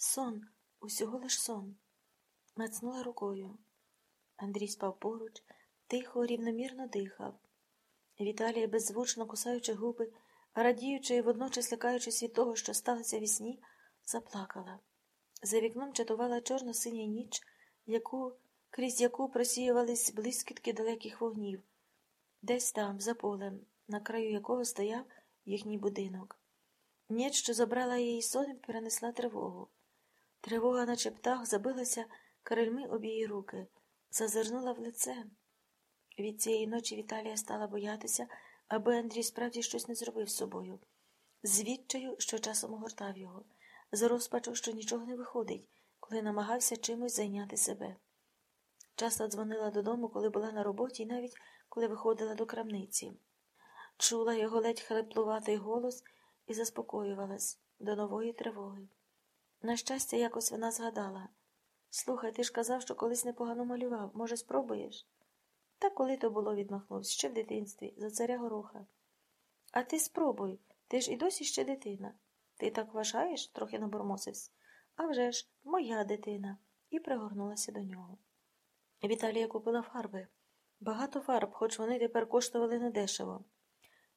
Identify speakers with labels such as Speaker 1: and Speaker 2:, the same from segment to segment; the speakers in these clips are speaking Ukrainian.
Speaker 1: Сон, усього лиш сон. Мацнула рукою. Андрій спав поруч, тихо, рівномірно дихав. Віталія, беззвучно кусаючи губи, радіючи і водночас лякаючись від того, що сталося в сні, заплакала. За вікном чатувала чорно-синя ніч, яку, крізь яку просіювались блискітки далеких вогнів, десь там, за полем, на краю якого стояв їхній будинок. Ніч, що забрала її сон, перенесла тривогу. Тривога, наче птах, забилася крильми об її руки, зазирнула в лице. Від цієї ночі Віталія стала боятися, аби Андрій справді щось не зробив з собою, з відчаю, що часом огортав його, з розпачу, що нічого не виходить, коли намагався чимось зайняти себе. Часто дзвонила додому, коли була на роботі, і навіть коли виходила до крамниці. Чула його ледь хриплуватий голос і заспокоювалась до нової тривоги. На щастя, якось вона згадала слухай, ти ж казав, що колись непогано малював. Може, спробуєш? Та коли то було, відмахнувся, ще в дитинстві, за царя гороха. А ти спробуй, ти ж і досі ще дитина. Ти так вважаєш? трохи набормосився. «А вже ж, моя дитина, і пригорнулася до нього. Віталія купила фарби. Багато фарб, хоч вони тепер коштували недешево.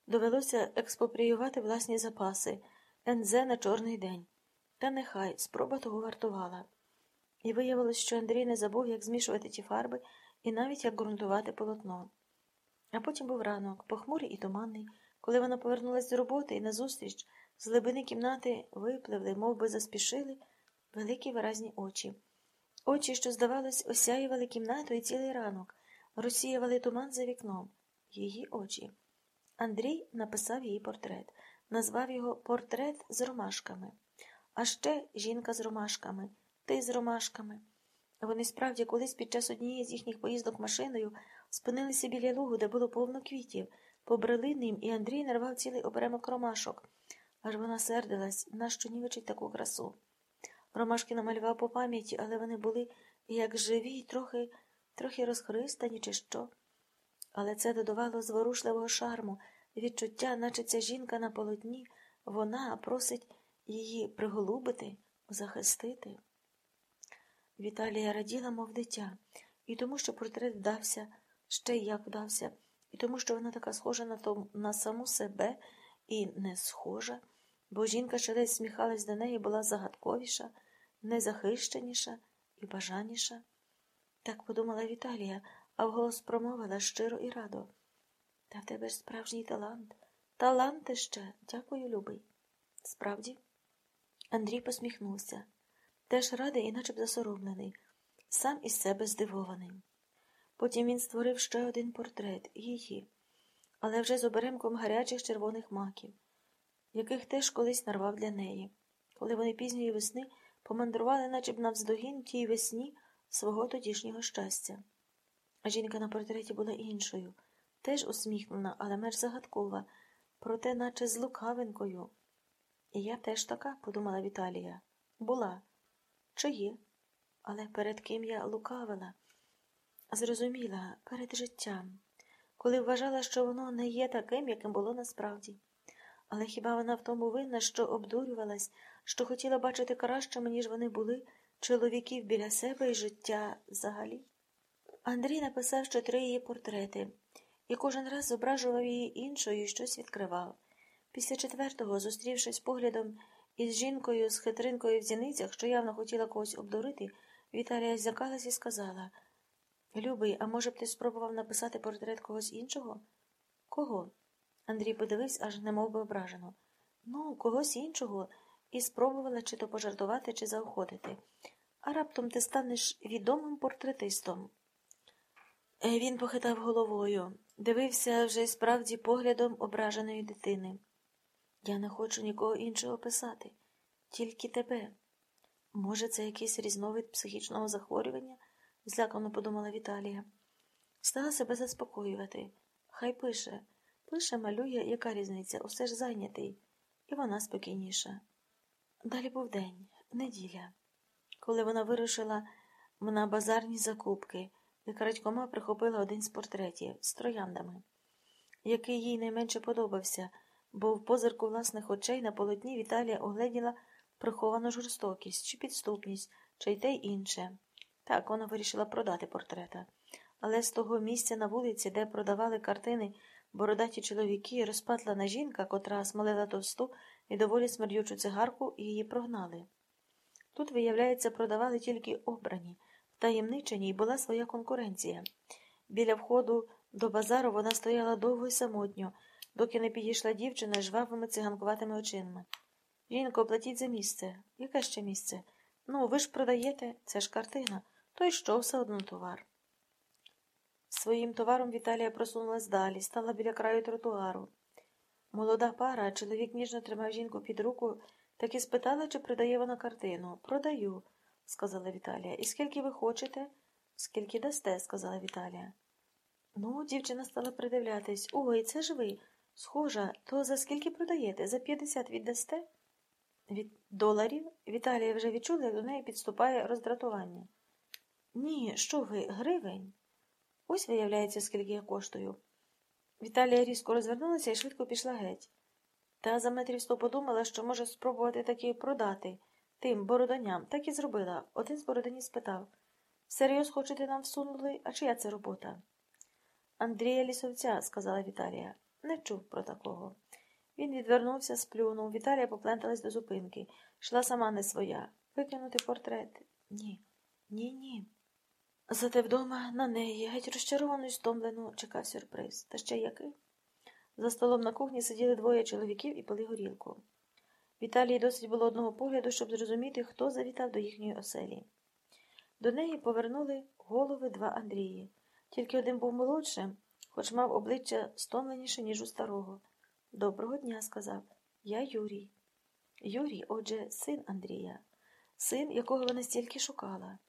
Speaker 1: Довелося експопріювати власні запаси, НЗ на чорний день. Та нехай спроба того вартувала. І виявилось, що Андрій не забув, як змішувати ті фарби і навіть як ґрунтувати полотно. А потім був ранок, похмурий і туманний, коли вона повернулася з роботи і назустріч з глибини кімнати випливли, мов би заспішили, великі виразні очі. Очі, що, здавалось, осяювали кімнату і цілий ранок, розсіювали туман за вікном. Її очі. Андрій написав її портрет, назвав його Портрет з ромашками. А ще жінка з ромашками, ти з ромашками. Вони справді колись під час однієї з їхніх поїздок машиною спинилися біля лугу, де було повно квітів, побрели ним, і Андрій нарвав цілий оберемок ромашок. Аж вона сердилась, нащо нівечить таку красу. Ромашки намалював по пам'яті, але вони були як живі й трохи, трохи розхристані, чи що. Але це додавало зворушливого шарму, відчуття, наче ця жінка на полотні, вона просить її приголубити, захистити. Віталія раділа, мов дитя, і тому, що портрет вдався, ще як вдався, і тому, що вона така схожа на том, на саму себе і не схожа, бо жінка, що десь сміхалась до неї, була загадковіша, незахищеніша і бажаніша. Так подумала Віталія, а вголос промовила щиро і радо. Та в тебе ж справжній талант. Талант ще, дякую, любий. Справді? Андрій посміхнувся. Теж радий і начеб засоромлений, сам із себе здивований. Потім він створив ще один портрет її, але вже з оберемком гарячих червоних маків, яких теж колись нарвав для неї, коли вони пізньої весни помандрували, начеб навздогін тій весні свого тодішнього щастя. Жінка на портреті була іншою, теж усміхнена, але менш загадкова, проте, наче з лукавинкою. Я теж така, подумала Віталія, була. Чи є? Але перед ким я лукавила? Зрозуміла, перед життям, коли вважала, що воно не є таким, яким було насправді. Але хіба вона в тому винна, що обдурювалась, що хотіла бачити кращими, ніж вони були, чоловіків біля себе і життя взагалі? Андрій написав ще три її портрети, і кожен раз зображував її іншою і щось відкривав. Після четвертого, зустрівшись поглядом із жінкою з хитринкою в зіницях, що явно хотіла когось обдурити, Віталія злякалась і сказала Любий, а може б ти спробував написати портрет когось іншого? Кого? Андрій подивився, аж немов би ображено. Ну, когось іншого, і спробувала чи то пожартувати, чи заохотити. А раптом ти станеш відомим портретистом. Е, він похитав головою, дивився вже справді поглядом ображеної дитини. Я не хочу нікого іншого писати, тільки тебе. Може, це якийсь різновид психічного захворювання? злякано подумала Віталія. Стала себе заспокоювати. Хай пише, пише, малює, яка різниця, усе ж зайнятий, і вона спокійніша. Далі був день, неділя, коли вона вирушила на базарні закупки, і крадькома прихопила один з портретів з трояндами, який їй найменше подобався бо в позирку власних очей на полотні Віталія огледіла приховану жорстокість, чи підступність, чи й те й інше. Так, вона вирішила продати портрета. Але з того місця на вулиці, де продавали картини бородаті чоловіки, розпатлана жінка, котра смолила товсту і доволі смердючу цигарку, її прогнали. Тут, виявляється, продавали тільки обрані, втаємничені, і була своя конкуренція. Біля входу до базару вона стояла довго й самотньо, доки не підійшла дівчина жвавими циганкуватими очима. Жінко, платіть за місце. Яке ще місце? Ну, ви ж продаєте, це ж картина. То й що все одно товар. Своїм товаром Віталія просунулась далі, стала біля краю тротуару. Молода пара, чоловік ніжно тримав жінку під руку, так і спитала, чи продає вона картину. Продаю, сказала Віталія. І скільки ви хочете? Скільки дасте, сказала Віталія. Ну, дівчина стала придивлятись. Ой, це ж ви. Схожа, то за скільки продаєте? За 50 віддасте? Від доларів? Віталія вже відчула, як до неї підступає роздратування. Ні, що ви, гривень? Ось виявляється, скільки я коштую. Віталія різко розвернулася і швидко пішла геть. Та за метрів сто подумала, що може спробувати таки продати тим бородоням, так і зробила. Один з бородині спитав Серйоз хочете нам всунули, а чия це робота? Андрія лісовця, сказала Віталія. Не чув про такого. Він відвернувся, сплюнув. Віталія попленталась до зупинки. Йшла сама не своя. Викинути портрет? Ні, ні, ні. Зате вдома на неї, геть розчаровану й стомлену, чекав сюрприз. Та ще який? За столом на кухні сиділи двоє чоловіків і пили горілку. Віталії досить було одного погляду, щоб зрозуміти, хто завітав до їхньої оселі. До неї повернули голови два Андрії. Тільки один був молодшим, хоч мав обличчя стомленіше, ніж у старого. Доброго дня, сказав. Я Юрій. Юрій, отже, син Андрія, син, якого вона стільки шукала.